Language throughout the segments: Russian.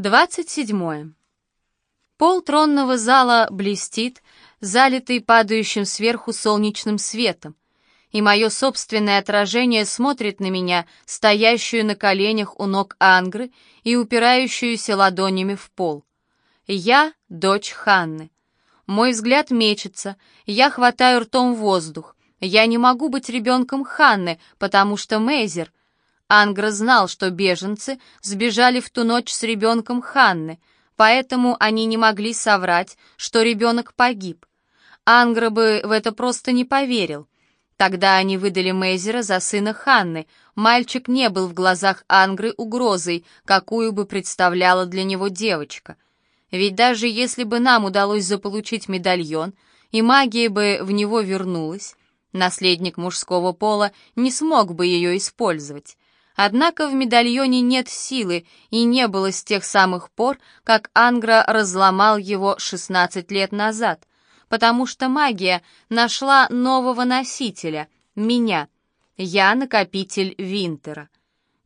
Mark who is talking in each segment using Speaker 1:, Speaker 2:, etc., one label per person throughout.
Speaker 1: 27. Пол тронного зала блестит, залитый падающим сверху солнечным светом, и мое собственное отражение смотрит на меня, стоящую на коленях у ног Ангры и упирающуюся ладонями в пол. Я — дочь Ханны. Мой взгляд мечется, я хватаю ртом воздух. Я не могу быть ребенком Ханны, потому что Мейзер — Ангра знал, что беженцы сбежали в ту ночь с ребенком Ханны, поэтому они не могли соврать, что ребенок погиб. Ангра бы в это просто не поверил. Тогда они выдали Мейзера за сына Ханны. Мальчик не был в глазах Ангры угрозой, какую бы представляла для него девочка. Ведь даже если бы нам удалось заполучить медальон, и магия бы в него вернулась, наследник мужского пола не смог бы ее использовать. Однако в медальоне нет силы и не было с тех самых пор, как Ангра разломал его 16 лет назад, потому что магия нашла нового носителя, меня. Я накопитель Винтера.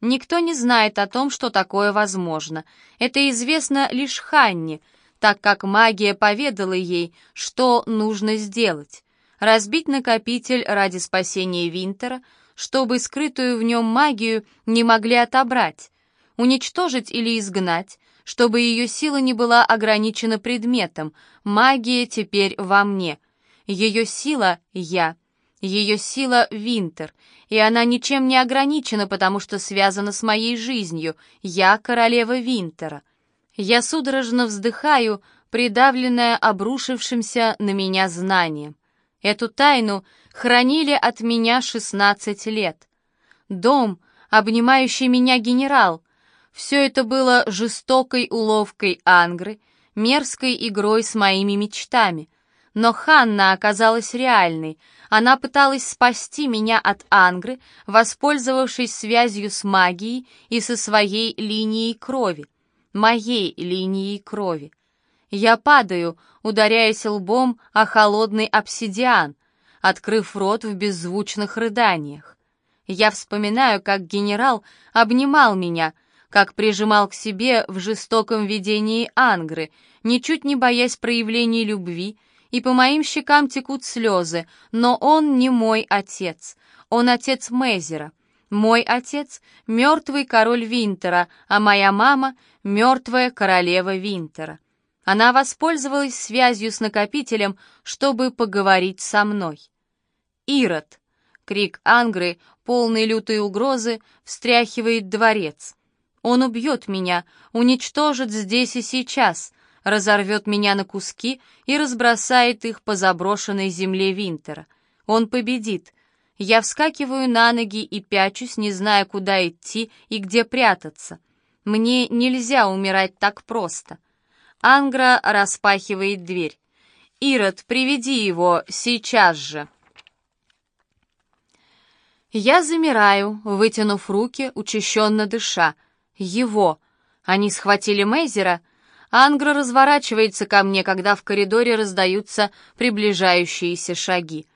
Speaker 1: Никто не знает о том, что такое возможно. Это известно лишь Ханне, так как магия поведала ей, что нужно сделать. Разбить накопитель ради спасения Винтера — чтобы скрытую в нем магию не могли отобрать, уничтожить или изгнать, чтобы ее сила не была ограничена предметом. Магия теперь во мне. Ее сила — я. Ее сила — Винтер, и она ничем не ограничена, потому что связана с моей жизнью. Я королева Винтера. Я судорожно вздыхаю, придавленная обрушившимся на меня знанием. Эту тайну хранили от меня 16 лет. Дом, обнимающий меня генерал, все это было жестокой уловкой Ангры, мерзкой игрой с моими мечтами. Но Ханна оказалась реальной. Она пыталась спасти меня от Ангры, воспользовавшись связью с магией и со своей линией крови. Моей линией крови. Я падаю, ударяясь лбом о холодный обсидиан, открыв рот в беззвучных рыданиях. Я вспоминаю, как генерал обнимал меня, как прижимал к себе в жестоком видении Ангры, ничуть не боясь проявлений любви, и по моим щекам текут слезы, но он не мой отец, он отец Мейзера. Мой отец — мертвый король Винтера, а моя мама — мертвая королева Винтера. Она воспользовалась связью с накопителем, чтобы поговорить со мной. «Ирод!» — крик Ангры, полный лютой угрозы, встряхивает дворец. «Он убьет меня, уничтожит здесь и сейчас», разорвет меня на куски и разбросает их по заброшенной земле Винтера. Он победит. Я вскакиваю на ноги и пячусь, не зная, куда идти и где прятаться. Мне нельзя умирать так просто. Ангра распахивает дверь. «Ирод, приведи его сейчас же!» Я замираю, вытянув руки, учащенно дыша. Его. Они схватили Мейзера. Ангра разворачивается ко мне, когда в коридоре раздаются приближающиеся шаги.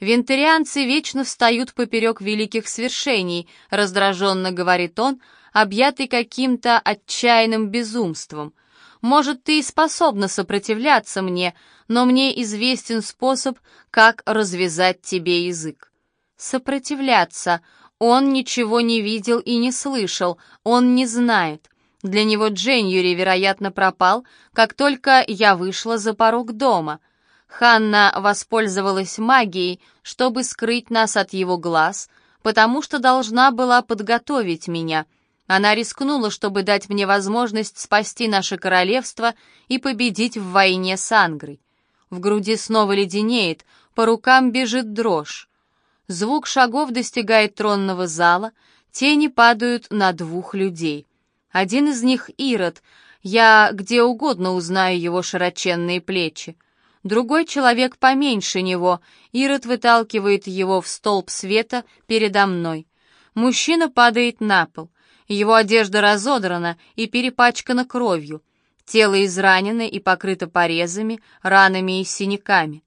Speaker 1: Вентарианцы вечно встают поперек великих свершений, раздраженно говорит он, объятый каким-то отчаянным безумством — может, ты и способна сопротивляться мне, но мне известен способ, как развязать тебе язык. Сопротивляться. Он ничего не видел и не слышал, он не знает. Для него Дженюри, вероятно, пропал, как только я вышла за порог дома. Ханна воспользовалась магией, чтобы скрыть нас от его глаз, потому что должна была подготовить меня — она рискнула, чтобы дать мне возможность спасти наше королевство и победить в войне с Ангрой. В груди снова леденеет, по рукам бежит дрожь. Звук шагов достигает тронного зала, тени падают на двух людей. Один из них — Ирод, я где угодно узнаю его широченные плечи. Другой человек поменьше него, Ирод выталкивает его в столб света передо мной. Мужчина падает на пол. Его одежда разодрана и перепачкана кровью. Тело изранено и покрыто порезами, ранами и синяками.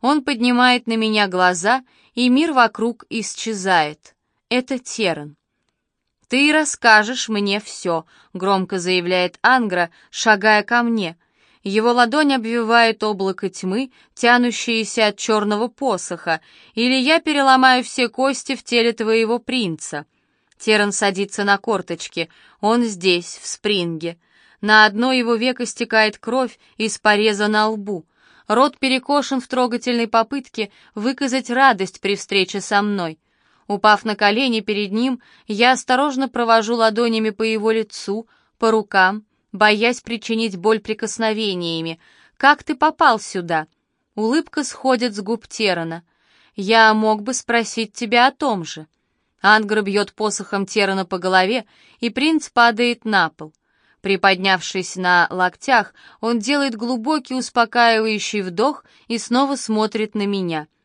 Speaker 1: Он поднимает на меня глаза, и мир вокруг исчезает. Это Теран. «Ты расскажешь мне все», — громко заявляет Ангра, шагая ко мне. Его ладонь обвивает облако тьмы, тянущееся от черного посоха, или я переломаю все кости в теле твоего принца. Теран садится на корточки. Он здесь, в спринге. На одно его веко стекает кровь из пореза на лбу. Рот перекошен в трогательной попытке выказать радость при встрече со мной. Упав на колени перед ним, я осторожно провожу ладонями по его лицу, по рукам, боясь причинить боль прикосновениями. «Как ты попал сюда?» Улыбка сходит с губ Терана. «Я мог бы спросить тебя о том же». Ангр бьет посохом Терана по голове, и принц падает на пол. Приподнявшись на локтях, он делает глубокий успокаивающий вдох и снова смотрит на меня —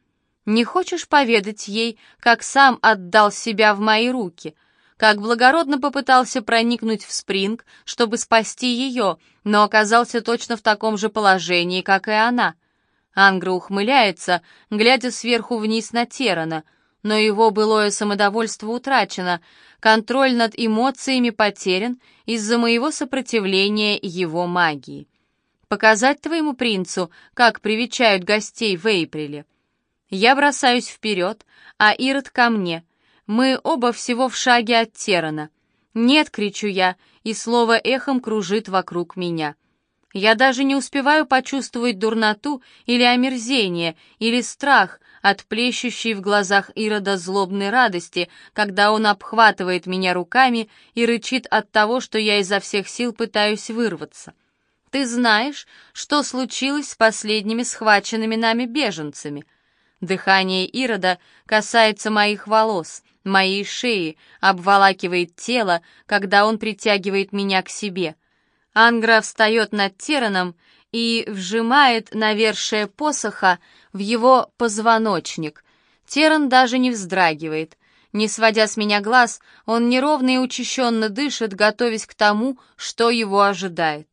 Speaker 1: не хочешь поведать ей, как сам отдал себя в мои руки, как благородно попытался проникнуть в Спринг, чтобы спасти ее, но оказался точно в таком же положении, как и она? Ангра ухмыляется, глядя сверху вниз на Терана, но его былое самодовольство утрачено, контроль над эмоциями потерян из-за моего сопротивления его магии. Показать твоему принцу, как привечают гостей в Эйприле — я бросаюсь вперед, а Ирод ко мне. Мы оба всего в шаге от Терана. «Нет!» — кричу я, и слово эхом кружит вокруг меня. Я даже не успеваю почувствовать дурноту или омерзение, или страх от плещущей в глазах Ирода злобной радости, когда он обхватывает меня руками и рычит от того, что я изо всех сил пытаюсь вырваться. «Ты знаешь, что случилось с последними схваченными нами беженцами?» Дыхание Ирода касается моих волос, моей шеи, обволакивает тело, когда он притягивает меня к себе. Ангра встает над Тераном и вжимает навершие посоха в его позвоночник. Теран даже не вздрагивает. Не сводя с меня глаз, он неровно и учащенно дышит, готовясь к тому, что его ожидает.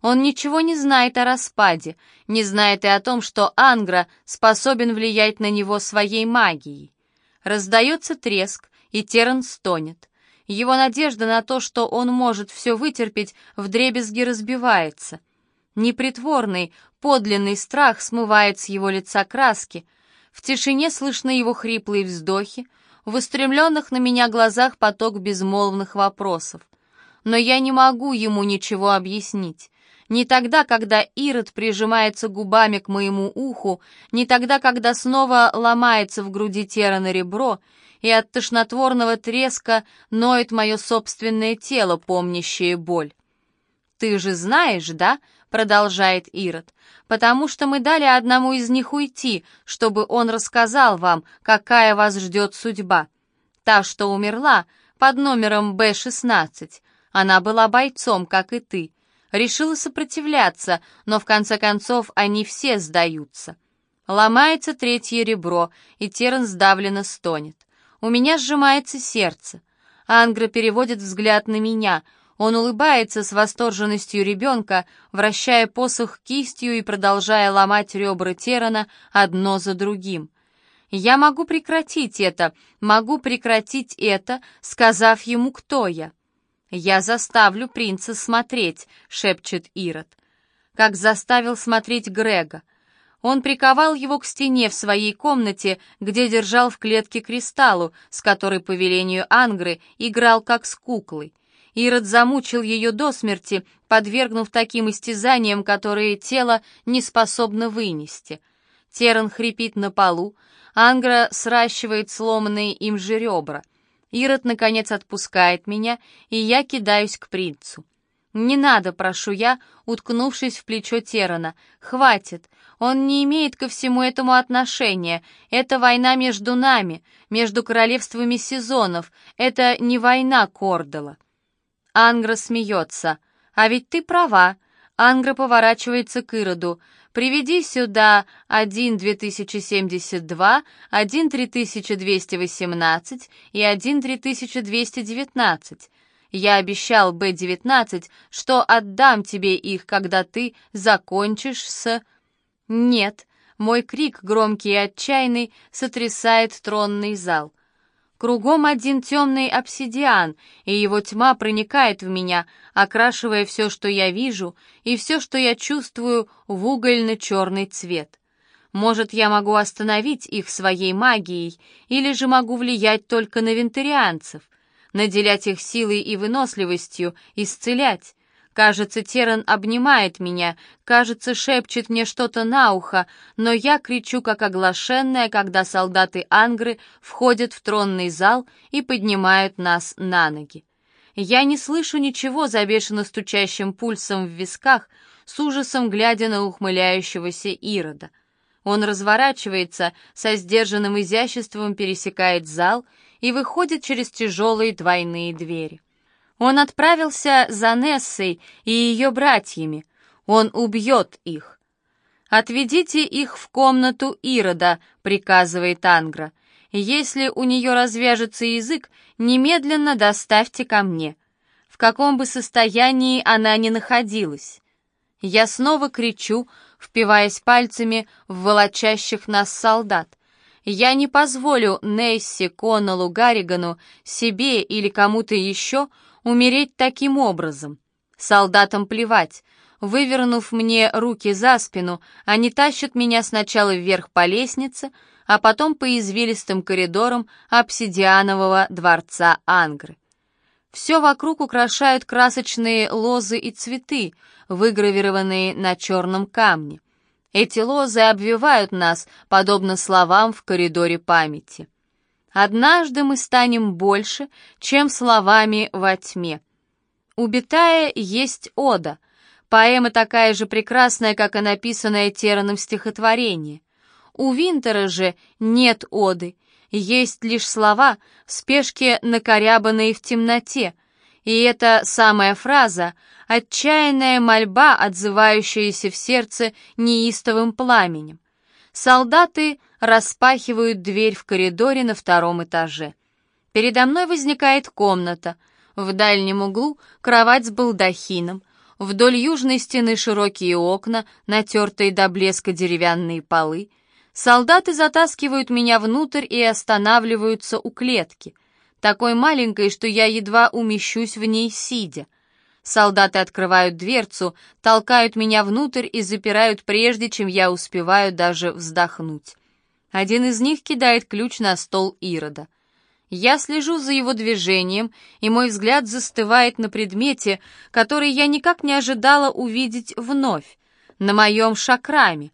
Speaker 1: Он ничего не знает о распаде, не знает и о том, что Ангра способен влиять на него своей магией. Раздается треск, и Терн стонет. Его надежда на то, что он может все вытерпеть, вдребезги разбивается. Непритворный, подлинный страх смывает с его лица краски. В тишине слышны его хриплые вздохи, в устремленных на меня глазах поток безмолвных вопросов. Но я не могу ему ничего объяснить. Не тогда, когда Ирод прижимается губами к моему уху, не тогда, когда снова ломается в груди Терана ребро, и от тошнотворного треска ноет мое собственное тело, помнящее боль. «Ты же знаешь, да?» — продолжает Ирод, «потому что мы дали одному из них уйти, чтобы он рассказал вам, какая вас ждет судьба. Та, что умерла, под номером Б-16, она была бойцом, как и ты» решила сопротивляться, но в конце концов они все сдаются. Ломается третье ребро, и Терн сдавленно стонет. У меня сжимается сердце. Ангра переводит взгляд на меня. Он улыбается с восторженностью ребенка, вращая посох кистью и продолжая ломать ребра Терана одно за другим. Я могу прекратить это, могу прекратить это, сказав ему, кто я. «Я заставлю принца смотреть», — шепчет Ирод. Как заставил смотреть Грега. Он приковал его к стене в своей комнате, где держал в клетке кристаллу, с которой, по велению Ангры, играл как с куклой. Ирод замучил ее до смерти, подвергнув таким истязаниям, которые тело не способно вынести. Теран хрипит на полу, Ангра сращивает сломанные им же ребра — Ирод, наконец, отпускает меня, и я кидаюсь к принцу. «Не надо», — прошу я, уткнувшись в плечо Терана. «Хватит. Он не имеет ко всему этому отношения. Это война между нами, между королевствами сезонов. Это не война Кордала». Ангра смеется. «А ведь ты права». Ангра поворачивается к Ироду. Приведи сюда 1-2072, 1-3218 и 1-3219. Я обещал Б-19, что отдам тебе их, когда ты закончишь с... Нет, мой крик, громкий и отчаянный, сотрясает тронный зал. Кругом один темный обсидиан, и его тьма проникает в меня, окрашивая все, что я вижу, и все, что я чувствую, в угольно-черный цвет. Может, я могу остановить их своей магией, или же могу влиять только на вентарианцев, наделять их силой и выносливостью, исцелять. Кажется, Теран обнимает меня, кажется, шепчет мне что-то на ухо, но я кричу как оглашенная, когда солдаты Ангры входят в тронный зал и поднимают нас на ноги. Я не слышу ничего за бешено стучащим пульсом в висках, с ужасом глядя на ухмыляющегося Ирода. Он разворачивается, со сдержанным изяществом пересекает зал и выходит через тяжелые двойные двери. Он отправился за Нессой и ее братьями. Он убьет их. «Отведите их в комнату Ирода», — приказывает Ангра. «Если у нее развяжется язык, немедленно доставьте ко мне. В каком бы состоянии она ни находилась». Я снова кричу, впиваясь пальцами в волочащих нас солдат. Я не позволю Несси, Коннеллу, Гарригану, себе или кому-то еще умереть таким образом. Солдатам плевать. Вывернув мне руки за спину, они тащат меня сначала вверх по лестнице, а потом по извилистым коридорам обсидианового дворца Ангры. Все вокруг украшают красочные лозы и цветы, выгравированные на черном камне. Эти лозы обвивают нас, подобно словам в коридоре памяти. Однажды мы станем больше, чем словами во тьме. Убитая есть ода. Поэма такая же прекрасная, как и написанное Тераном стихотворение. У Винтера же нет оды, есть лишь слова, в спешке накорябанные в темноте, и эта самая фраза — отчаянная мольба, отзывающаяся в сердце неистовым пламенем. Солдаты распахивают дверь в коридоре на втором этаже. Передо мной возникает комната. В дальнем углу кровать с балдахином. Вдоль южной стены широкие окна, натертые до блеска деревянные полы. Солдаты затаскивают меня внутрь и останавливаются у клетки, такой маленькой, что я едва умещусь в ней сидя. Солдаты открывают дверцу, толкают меня внутрь и запирают прежде, чем я успеваю даже вздохнуть. Один из них кидает ключ на стол Ирода. Я слежу за его движением, и мой взгляд застывает на предмете, который я никак не ожидала увидеть вновь, на моем шакраме.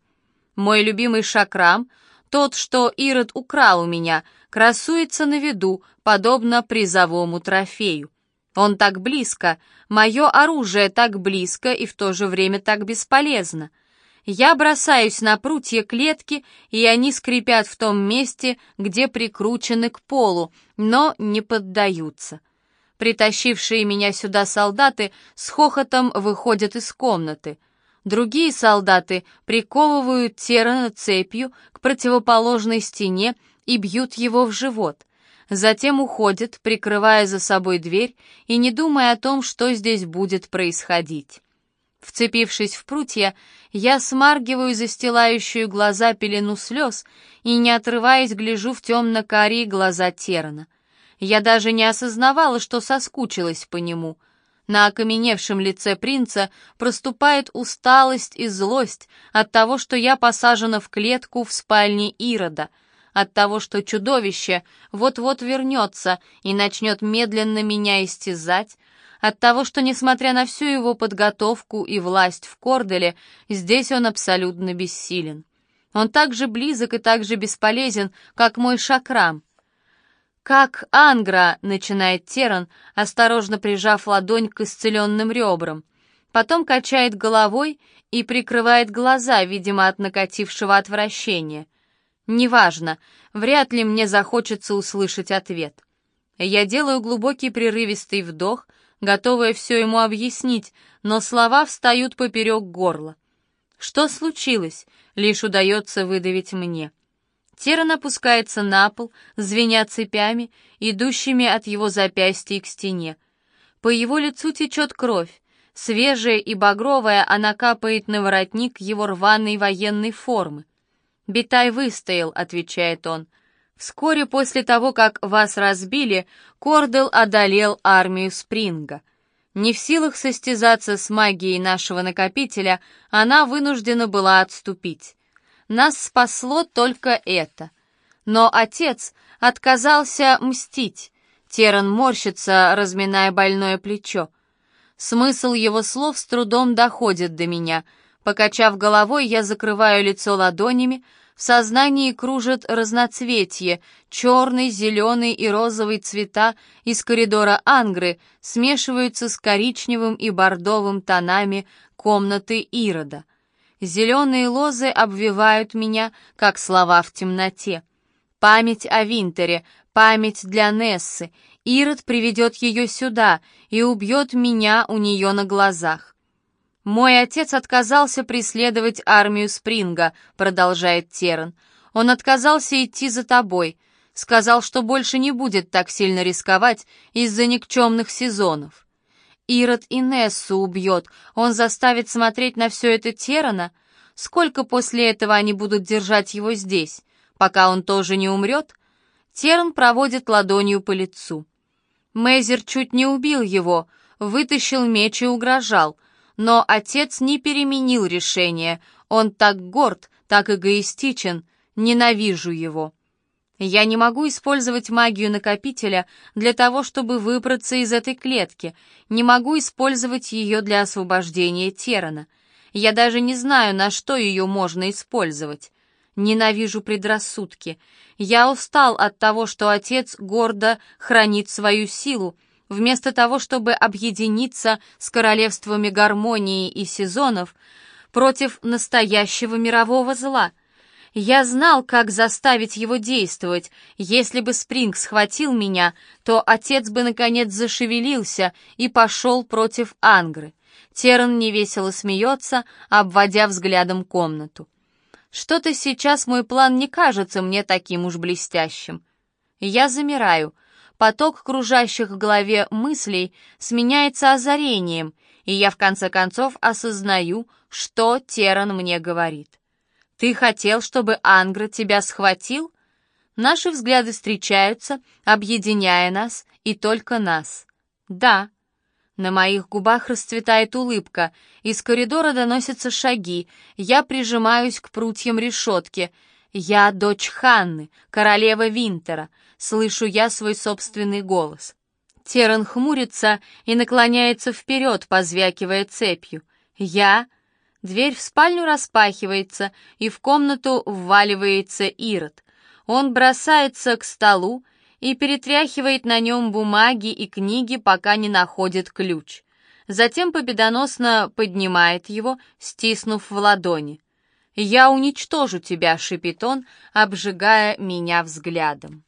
Speaker 1: Мой любимый шакрам, тот, что Ирод украл у меня, красуется на виду, подобно призовому трофею. Он так близко, мое оружие так близко и в то же время так бесполезно. Я бросаюсь на прутья клетки, и они скрипят в том месте, где прикручены к полу, но не поддаются. Притащившие меня сюда солдаты с хохотом выходят из комнаты. Другие солдаты приковывают Терана цепью к противоположной стене и бьют его в живот. Затем уходят, прикрывая за собой дверь и не думая о том, что здесь будет происходить. Вцепившись в прутья, я смаргиваю застилающую глаза пелену слез и, не отрываясь, гляжу в темно-карие глаза Терана. Я даже не осознавала, что соскучилась по нему. На окаменевшем лице принца проступает усталость и злость от того, что я посажена в клетку в спальне Ирода, от того, что чудовище вот-вот вернется и начнет медленно меня истязать, от того, что, несмотря на всю его подготовку и власть в Корделе, здесь он абсолютно бессилен. Он так же близок и так же бесполезен, как мой шакрам. «Как Ангра», — начинает Теран, осторожно прижав ладонь к исцеленным ребрам. Потом качает головой и прикрывает глаза, видимо, от накатившего отвращения. «Неважно, вряд ли мне захочется услышать ответ». Я делаю глубокий прерывистый вдох, готовая все ему объяснить, но слова встают поперек горла. Что случилось? Лишь удается выдавить мне. Теран опускается на пол, звеня цепями, идущими от его запястья к стене. По его лицу течет кровь. Свежая и багровая она капает на воротник его рваной военной формы. «Битай выстоял», — отвечает он. Вскоре после того, как вас разбили, Кордел одолел армию Спринга. Не в силах состязаться с магией нашего накопителя, она вынуждена была отступить. Нас спасло только это. Но отец отказался мстить. Теран морщится, разминая больное плечо. Смысл его слов с трудом доходит до меня. Покачав головой, я закрываю лицо ладонями, в сознании кружит разноцветье, черный, зеленый и розовый цвета из коридора Ангры смешиваются с коричневым и бордовым тонами комнаты Ирода. Зеленые лозы обвивают меня, как слова в темноте. Память о Винтере, память для Нессы. Ирод приведет ее сюда и убьет меня у нее на глазах. «Мой отец отказался преследовать армию Спринга», — продолжает Теран. «Он отказался идти за тобой. Сказал, что больше не будет так сильно рисковать из-за никчемных сезонов». Ирод и Нессу убьет. Он заставит смотреть на все это Терана. Сколько после этого они будут держать его здесь? Пока он тоже не умрет? Теран проводит ладонью по лицу. Мейзер чуть не убил его, вытащил меч и угрожал — но отец не переменил решение. Он так горд, так эгоистичен. Ненавижу его. Я не могу использовать магию накопителя для того, чтобы выбраться из этой клетки. Не могу использовать ее для освобождения Терана. Я даже не знаю, на что ее можно использовать. Ненавижу предрассудки. Я устал от того, что отец гордо хранит свою силу, Вместо того, чтобы объединиться с королевствами гармонии и сезонов против настоящего мирового зла. Я знал, как заставить его действовать. Если бы Спринг схватил меня, то отец бы наконец зашевелился и пошел против Ангры. Теран невесело смеется, обводя взглядом комнату. Что-то сейчас мой план не кажется мне таким уж блестящим. Я замираю — поток кружащих в голове мыслей сменяется озарением, и я в конце концов осознаю, что Теран мне говорит. «Ты хотел, чтобы Ангра тебя схватил?» Наши взгляды встречаются, объединяя нас и только нас. «Да». На моих губах расцветает улыбка, из коридора доносятся шаги, я прижимаюсь к прутьям решетки. Я дочь Ханны, королева Винтера, слышу я свой собственный голос. Теран хмурится и наклоняется вперед, позвякивая цепью. Я... Дверь в спальню распахивается, и в комнату вваливается Ирод. Он бросается к столу и перетряхивает на нем бумаги и книги, пока не находит ключ. Затем победоносно поднимает его, стиснув в ладони. «Я уничтожу тебя», — шипит он, обжигая меня взглядом.